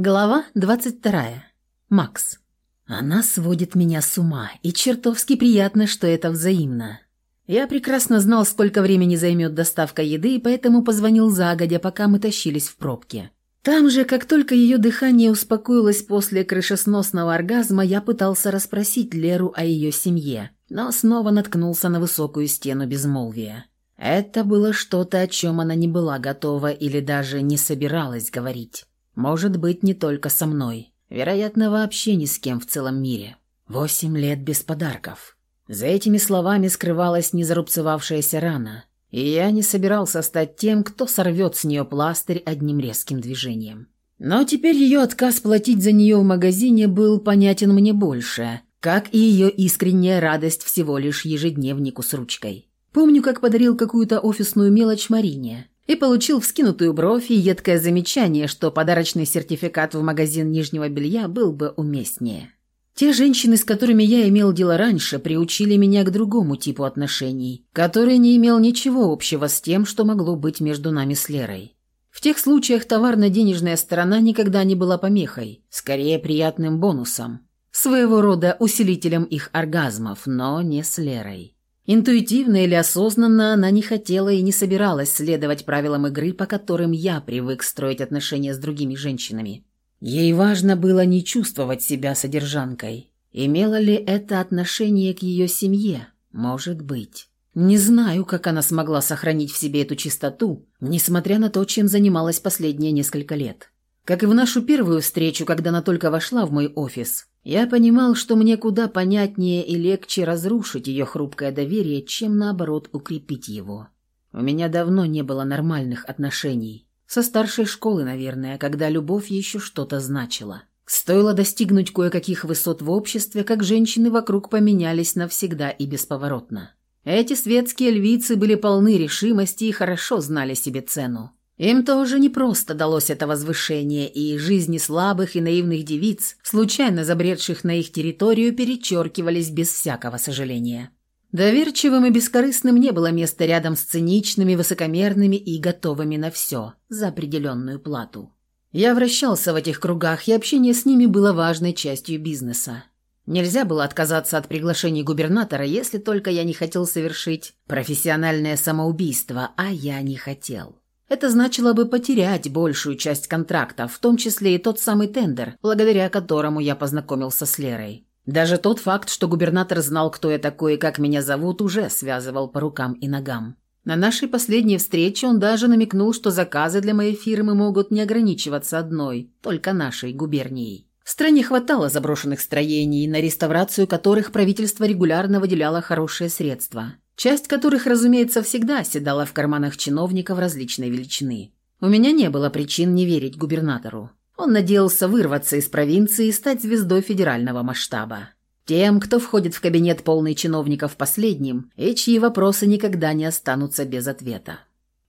Глава 22. Макс. Она сводит меня с ума, и чертовски приятно, что это взаимно. Я прекрасно знал, сколько времени займет доставка еды, и поэтому позвонил загодя, пока мы тащились в пробке. Там же, как только ее дыхание успокоилось после крышесносного оргазма, я пытался расспросить Леру о ее семье, но снова наткнулся на высокую стену безмолвия. Это было что-то, о чем она не была готова или даже не собиралась говорить. Может быть, не только со мной. Вероятно, вообще ни с кем в целом мире. Восемь лет без подарков. За этими словами скрывалась незарубцевавшаяся рана. И я не собирался стать тем, кто сорвет с нее пластырь одним резким движением. Но теперь ее отказ платить за нее в магазине был понятен мне больше, как и ее искренняя радость всего лишь ежедневнику с ручкой. Помню, как подарил какую-то офисную мелочь Марине и получил вскинутую бровь и едкое замечание, что подарочный сертификат в магазин нижнего белья был бы уместнее. Те женщины, с которыми я имел дело раньше, приучили меня к другому типу отношений, который не имел ничего общего с тем, что могло быть между нами с Лерой. В тех случаях товарно-денежная сторона никогда не была помехой, скорее приятным бонусом, своего рода усилителем их оргазмов, но не с Лерой. Интуитивно или осознанно она не хотела и не собиралась следовать правилам игры, по которым я привык строить отношения с другими женщинами. Ей важно было не чувствовать себя содержанкой. Имело ли это отношение к ее семье? Может быть. Не знаю, как она смогла сохранить в себе эту чистоту, несмотря на то, чем занималась последние несколько лет. Как и в нашу первую встречу, когда она только вошла в мой офис, я понимал, что мне куда понятнее и легче разрушить ее хрупкое доверие, чем наоборот укрепить его. У меня давно не было нормальных отношений. Со старшей школы, наверное, когда любовь еще что-то значила. Стоило достигнуть кое-каких высот в обществе, как женщины вокруг поменялись навсегда и бесповоротно. Эти светские львицы были полны решимости и хорошо знали себе цену. Им тоже непросто далось это возвышение, и жизни слабых и наивных девиц, случайно забредших на их территорию, перечеркивались без всякого сожаления. Доверчивым и бескорыстным не было места рядом с циничными, высокомерными и готовыми на все за определенную плату. Я вращался в этих кругах, и общение с ними было важной частью бизнеса. Нельзя было отказаться от приглашений губернатора, если только я не хотел совершить профессиональное самоубийство, а я не хотел. Это значило бы потерять большую часть контракта, в том числе и тот самый тендер, благодаря которому я познакомился с Лерой. Даже тот факт, что губернатор знал, кто я такой и как меня зовут, уже связывал по рукам и ногам. На нашей последней встрече он даже намекнул, что заказы для моей фирмы могут не ограничиваться одной, только нашей губернией. В стране хватало заброшенных строений, на реставрацию которых правительство регулярно выделяло хорошие средства часть которых, разумеется, всегда оседала в карманах чиновников различной величины. У меня не было причин не верить губернатору. Он надеялся вырваться из провинции и стать звездой федерального масштаба. Тем, кто входит в кабинет полный чиновников последним, и чьи вопросы никогда не останутся без ответа.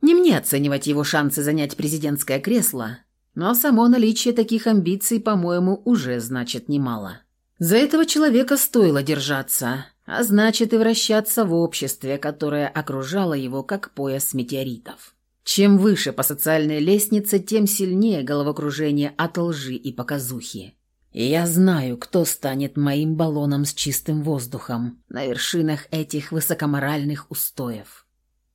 Не мне оценивать его шансы занять президентское кресло, но само наличие таких амбиций, по-моему, уже значит немало. За этого человека стоило держаться, а значит и вращаться в обществе, которое окружало его как пояс метеоритов. Чем выше по социальной лестнице, тем сильнее головокружение от лжи и показухи. Я знаю, кто станет моим баллоном с чистым воздухом на вершинах этих высокоморальных устоев.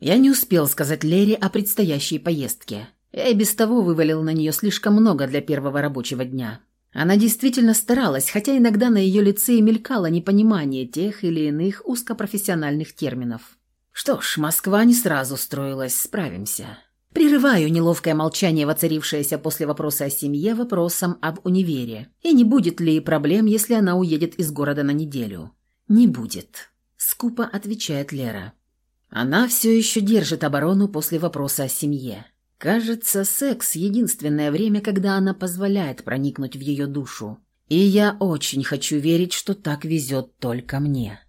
Я не успел сказать Лере о предстоящей поездке. Я и без того вывалил на нее слишком много для первого рабочего дня. Она действительно старалась, хотя иногда на ее лице и мелькало непонимание тех или иных узкопрофессиональных терминов. Что ж, Москва не сразу строилась, справимся. Прерываю неловкое молчание, воцарившееся после вопроса о семье, вопросом об универе. И не будет ли проблем, если она уедет из города на неделю? Не будет. Скупо отвечает Лера. Она все еще держит оборону после вопроса о семье. Кажется, секс — единственное время, когда она позволяет проникнуть в ее душу. И я очень хочу верить, что так везет только мне.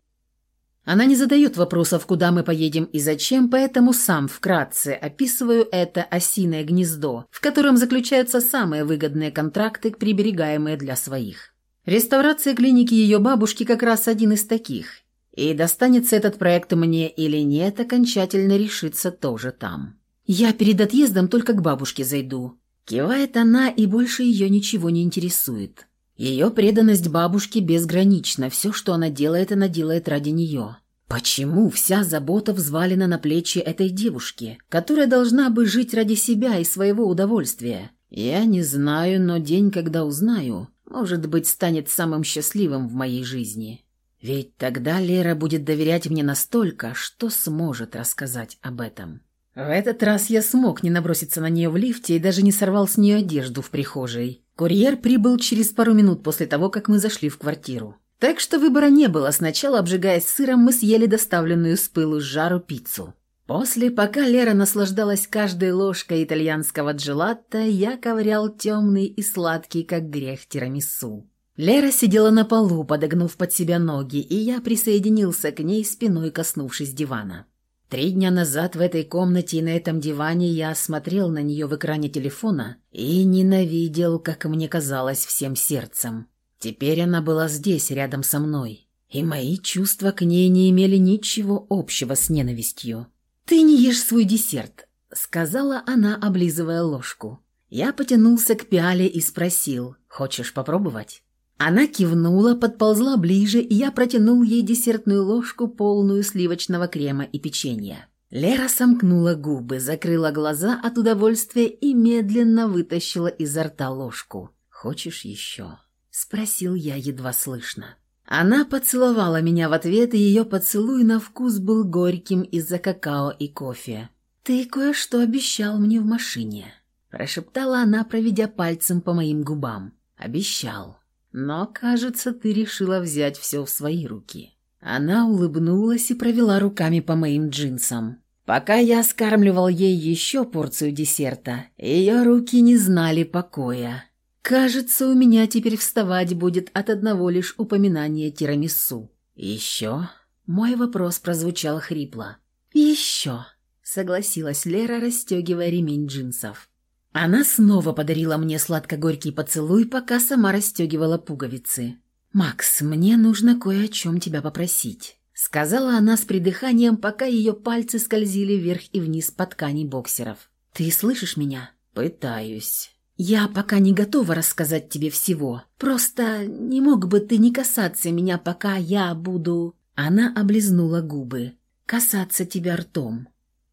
Она не задает вопросов, куда мы поедем и зачем, поэтому сам вкратце описываю это осиное гнездо, в котором заключаются самые выгодные контракты, приберегаемые для своих. Реставрация клиники ее бабушки как раз один из таких. И достанется этот проект мне или нет, окончательно решится тоже там. «Я перед отъездом только к бабушке зайду». Кивает она, и больше ее ничего не интересует. Ее преданность бабушке безгранична, все, что она делает, она делает ради нее. Почему вся забота взвалена на плечи этой девушки, которая должна бы жить ради себя и своего удовольствия? Я не знаю, но день, когда узнаю, может быть, станет самым счастливым в моей жизни. Ведь тогда Лера будет доверять мне настолько, что сможет рассказать об этом. В этот раз я смог не наброситься на нее в лифте и даже не сорвал с нее одежду в прихожей. Курьер прибыл через пару минут после того, как мы зашли в квартиру. Так что выбора не было. Сначала, обжигаясь сыром, мы съели доставленную с пылу с жару пиццу. После, пока Лера наслаждалась каждой ложкой итальянского джелатто, я ковырял темный и сладкий, как грех, тирамису. Лера сидела на полу, подогнув под себя ноги, и я присоединился к ней, спиной коснувшись дивана. Три дня назад в этой комнате и на этом диване я смотрел на нее в экране телефона и ненавидел, как мне казалось, всем сердцем. Теперь она была здесь, рядом со мной, и мои чувства к ней не имели ничего общего с ненавистью. «Ты не ешь свой десерт», — сказала она, облизывая ложку. Я потянулся к пиале и спросил, «Хочешь попробовать?» Она кивнула, подползла ближе, и я протянул ей десертную ложку, полную сливочного крема и печенья. Лера сомкнула губы, закрыла глаза от удовольствия и медленно вытащила изо рта ложку. «Хочешь еще?» – спросил я едва слышно. Она поцеловала меня в ответ, и ее поцелуй на вкус был горьким из-за какао и кофе. «Ты кое-что обещал мне в машине», – прошептала она, проведя пальцем по моим губам. «Обещал». Но, кажется, ты решила взять все в свои руки». Она улыбнулась и провела руками по моим джинсам. Пока я скармливал ей еще порцию десерта, ее руки не знали покоя. Кажется, у меня теперь вставать будет от одного лишь упоминания тирамису. «Еще?» Мой вопрос прозвучал хрипло. «Еще», — согласилась Лера, расстегивая ремень джинсов. Она снова подарила мне сладко-горький поцелуй, пока сама расстегивала пуговицы. «Макс, мне нужно кое о чем тебя попросить», — сказала она с придыханием, пока ее пальцы скользили вверх и вниз по ткани боксеров. «Ты слышишь меня?» «Пытаюсь». «Я пока не готова рассказать тебе всего. Просто не мог бы ты не касаться меня, пока я буду...» Она облизнула губы. «Касаться тебя ртом».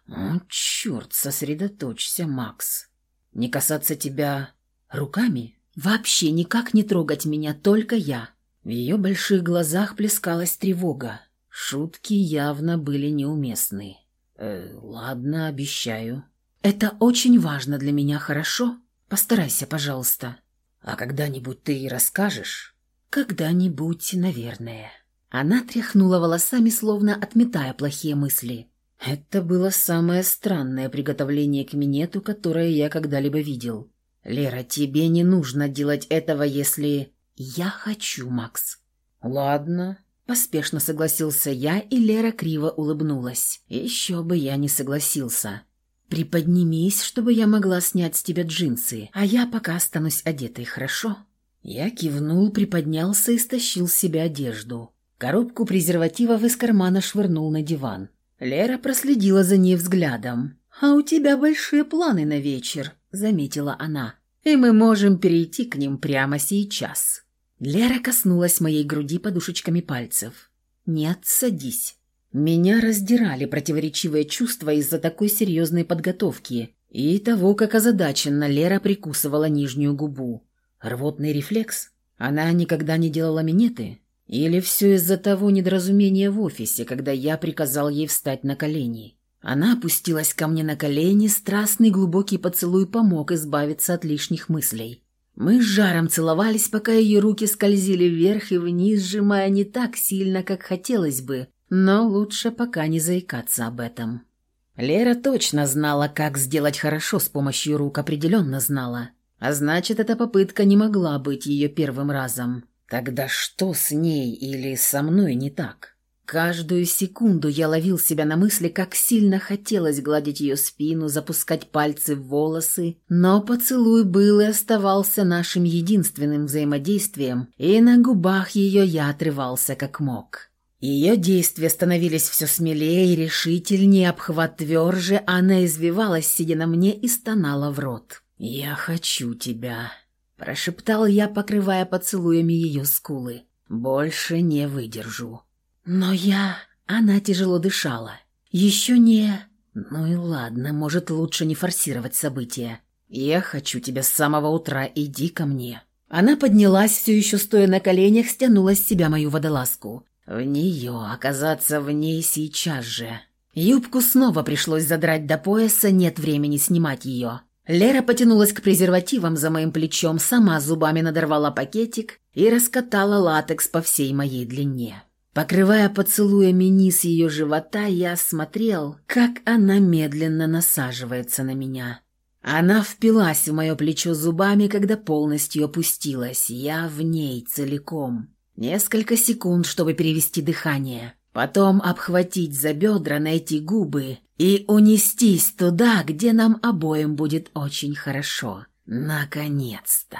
«О, черт, сосредоточься, Макс». Не касаться тебя руками? Вообще никак не трогать меня, только я. В ее больших глазах плескалась тревога. Шутки явно были неуместны. Э, ладно, обещаю. Это очень важно для меня, хорошо? Постарайся, пожалуйста. А когда-нибудь ты и расскажешь? Когда-нибудь, наверное. Она тряхнула волосами, словно отметая плохие мысли. Это было самое странное приготовление к минету, которое я когда-либо видел. «Лера, тебе не нужно делать этого, если...» «Я хочу, Макс». «Ладно», — поспешно согласился я, и Лера криво улыбнулась. «Еще бы я не согласился». «Приподнимись, чтобы я могла снять с тебя джинсы, а я пока останусь одетой, хорошо?» Я кивнул, приподнялся и стащил с себя одежду. Коробку презервативов из кармана швырнул на диван. Лера проследила за ней взглядом. «А у тебя большие планы на вечер», — заметила она. «И мы можем перейти к ним прямо сейчас». Лера коснулась моей груди подушечками пальцев. «Нет, садись». Меня раздирали противоречивые чувства из-за такой серьезной подготовки и того, как озадаченно Лера прикусывала нижнюю губу. Рвотный рефлекс? Она никогда не делала минеты? Или все из-за того недоразумения в офисе, когда я приказал ей встать на колени. Она опустилась ко мне на колени, страстный глубокий поцелуй помог избавиться от лишних мыслей. Мы с жаром целовались, пока ее руки скользили вверх и вниз, сжимая не так сильно, как хотелось бы, но лучше пока не заикаться об этом. Лера точно знала, как сделать хорошо с помощью рук, определенно знала. А значит, эта попытка не могла быть ее первым разом. Тогда что с ней или со мной не так? Каждую секунду я ловил себя на мысли, как сильно хотелось гладить ее спину, запускать пальцы в волосы, но поцелуй был и оставался нашим единственным взаимодействием, и на губах ее я отрывался как мог. Ее действия становились все смелее и решительнее, обхват тверже, она извивалась, сидя на мне, и стонала в рот. «Я хочу тебя», – прошептал я, покрывая поцелуями ее скулы. «Больше не выдержу». «Но я...» Она тяжело дышала. «Еще не...» «Ну и ладно, может, лучше не форсировать события. Я хочу тебя с самого утра, иди ко мне». Она поднялась, все еще стоя на коленях, стянула с себя мою водолазку. В нее, оказаться в ней сейчас же. Юбку снова пришлось задрать до пояса, нет времени снимать ее. Лера потянулась к презервативам за моим плечом, сама зубами надорвала пакетик и раскатала латекс по всей моей длине. Покрывая поцелуями низ ее живота, я смотрел, как она медленно насаживается на меня. Она впилась в мое плечо зубами, когда полностью опустилась. Я в ней целиком. Несколько секунд, чтобы перевести дыхание. Потом обхватить за бедра, найти губы и унестись туда, где нам обоим будет очень хорошо. Наконец-то.